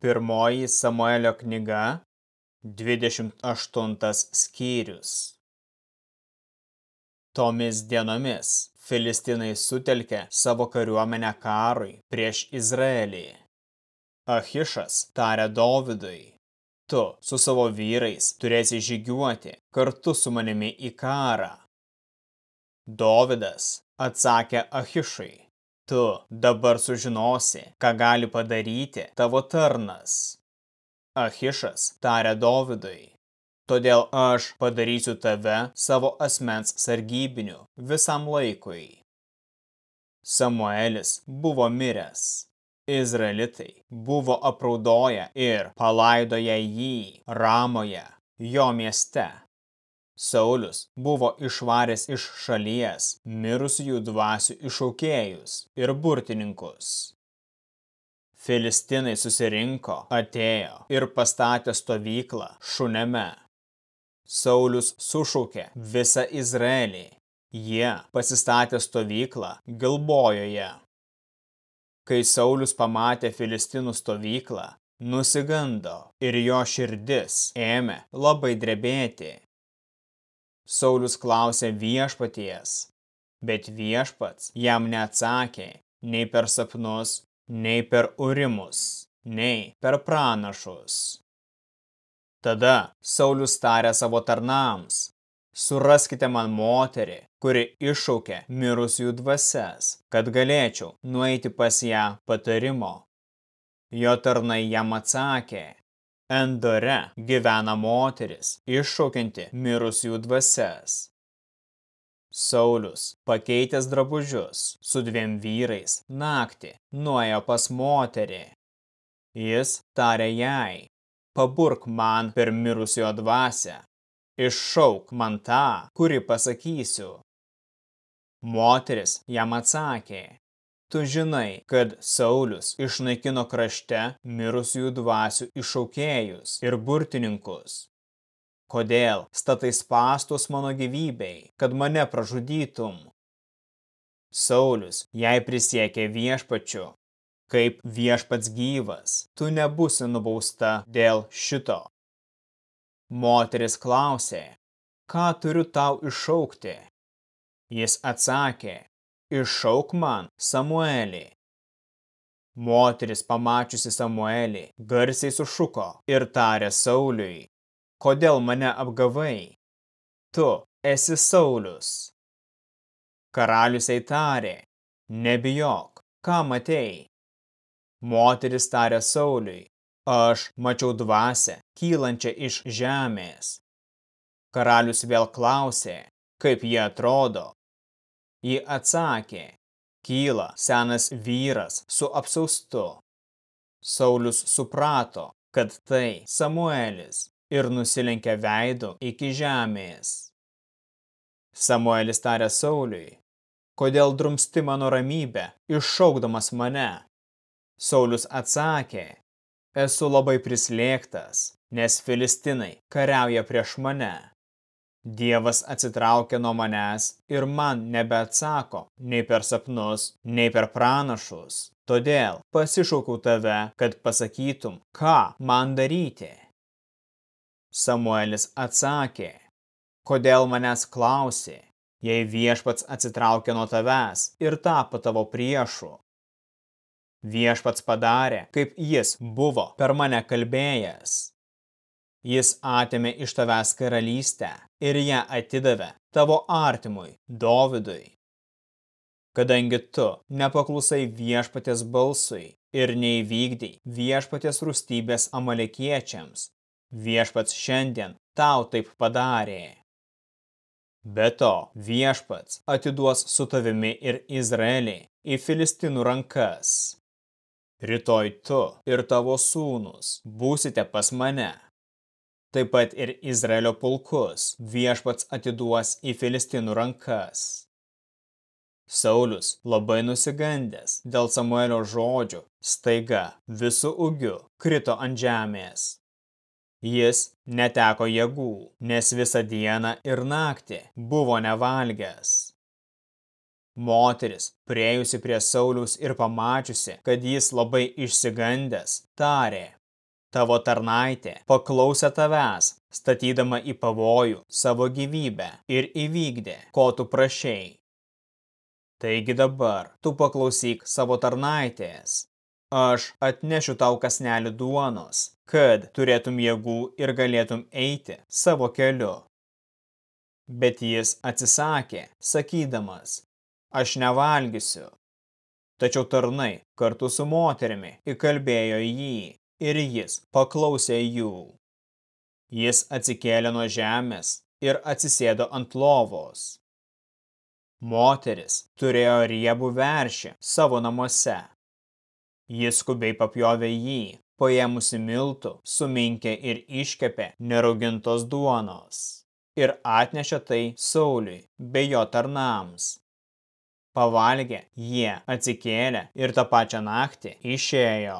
Pirmoji Samuelio knyga, 28 skyrius. Tomis dienomis Filistinai sutelkė savo kariuomenę karui prieš Izraelį. Achišas tarė Dovidui, tu su savo vyrais turėsi žygiuoti kartu su manimi į karą. Dovidas atsakė Achišui, tu dabar sužinosi, ką gali padaryti tavo tarnas. Achišas tarė Dovidui, todėl aš padarysiu tave savo asmens sargybiniu visam laikui. Samuelis buvo miręs. Izraelitai buvo apraudoję ir palaidoję jį Ramoje, jo mieste. Saulius buvo išvaręs iš šalies mirusiųjų dvasių išaukėjus ir burtininkus. Filistinai susirinko, atėjo ir pastatė stovyklą šuneme. Saulius sušaukė visą Izraelį. Jie pasistatė stovyklą Gilbojoje. Kai Saulius pamatė Filistinų stovyklą, nusigando ir jo širdis ėmė labai drebėti. Saulius klausė viešpaties, bet viešpats jam neatsakė nei per sapnus, nei per urimus, nei per pranašus. Tada Saulius tarė savo tarnams, suraskite man moterį, kuri iššaukė mirusiųjų dvasias, kad galėčiau nueiti pas ją patarimo. Jo tarnai jam atsakė, Endore gyvena moteris, iššaukianti mirusių dvasias. Saulius, pakeitęs drabužius, su dviem vyrais, naktį nuėjo pas moterį. Jis tarė jai, paburk man per mirusiojo dvasę, iššauk man tą, kurį pasakysiu. Moteris jam atsakė, Tu žinai, kad Saulius išnaikino krašte mirusiųjų dvasių išaukėjus ir burtininkus. Kodėl statai spastus mano gyvybei, kad mane pražudytum? Saulius jai prisiekė viešpačiu, kaip viešpats gyvas, tu nebusi nubausta dėl šito. Moteris klausė, ką turiu tau iššaukti? Jis atsakė, iššauk man Samuelį. Moteris pamačiusi Samuelį garsiai sušuko ir tarė Sauliui, kodėl mane apgavai? Tu esi Saulius. Karalius ei tarė, nebijok, ką matei? Moteris tarė Sauliui, aš mačiau dvasę, kylančią iš žemės. Karalius vėl klausė, kaip jie atrodo. Ji atsakė, kyla senas vyras su apsaustu. Saulius suprato, kad tai Samuelis ir nusilenkė veidu iki žemės. Samuelis tarė Sauliui, kodėl drumsti mano ramybę, iššaukdamas mane? Saulius atsakė, esu labai prislėgtas, nes Filistinai kariauja prieš mane. Dievas atsitraukia nuo manęs ir man nebeatsako nei per sapnus, nei per pranašus. Todėl pasišaukau tave, kad pasakytum, ką man daryti. Samuelis atsakė, kodėl manęs klausi, jei viešpats atsitraukia nuo tavęs ir tapo tavo priešu. Viešpats padarė, kaip jis buvo per mane kalbėjęs. Jis atėmė iš tavęs karalystę ir ją atidavė tavo artimui, Dovidui. Kadangi tu nepaklusai viešpatės balsui ir neįvykdai viešpatės rūstybės amalekiečiams, viešpats šiandien tau taip padarė. Be to, viešpats atiduos su tavimi ir Izraelį į Filistinų rankas. Rytoj tu ir tavo sūnus būsite pas mane taip pat ir Izraelio pulkus viešpats atiduos į Filistinų rankas. Saulius, labai nusigandęs dėl Samuelio žodžių, staiga visų ugių krito ant žemės. Jis neteko jėgų, nes visą dieną ir naktį buvo nevalgęs. Moteris, priejusi prie Sauliaus ir pamačiusi, kad jis labai išsigandęs, tarė, tavo tarnaitė paklausė tavęs, statydama į pavojų savo gyvybę ir įvykdė, ko tu prašei. Taigi dabar tu paklausyk savo tarnaitės. Aš atnešiu tau kasnelį duonos, kad turėtum jėgų ir galėtum eiti savo keliu. Bet jis atsisakė, sakydamas, aš nevalgysiu. Tačiau tarnai kartu su moterimi įkalbėjo jį ir jis paklausė jų. Jis atsikėlė nuo žemės ir atsisėdo ant lovos. Moteris turėjo riebų veršį savo namuose. Jis skubiai papjovė jį, paėmusi miltų, suminkė ir iškepė neraugintos duonos ir atnešė tai Sauliui bei jo tarnams. Pavalgė, jie atsikėlė ir tą pačią naktį išėjo.